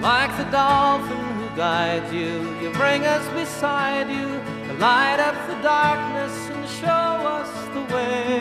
Like the dolphin who guides you, you bring us beside you to light up the darkness and show us the way.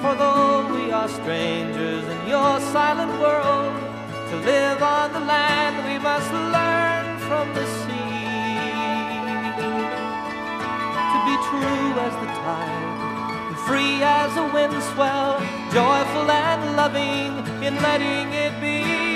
For though we are strangers in your silent world, to live on the land we must learn from the sea. To be true as the tide, free as a wind swell, joyful and loving in letting it be.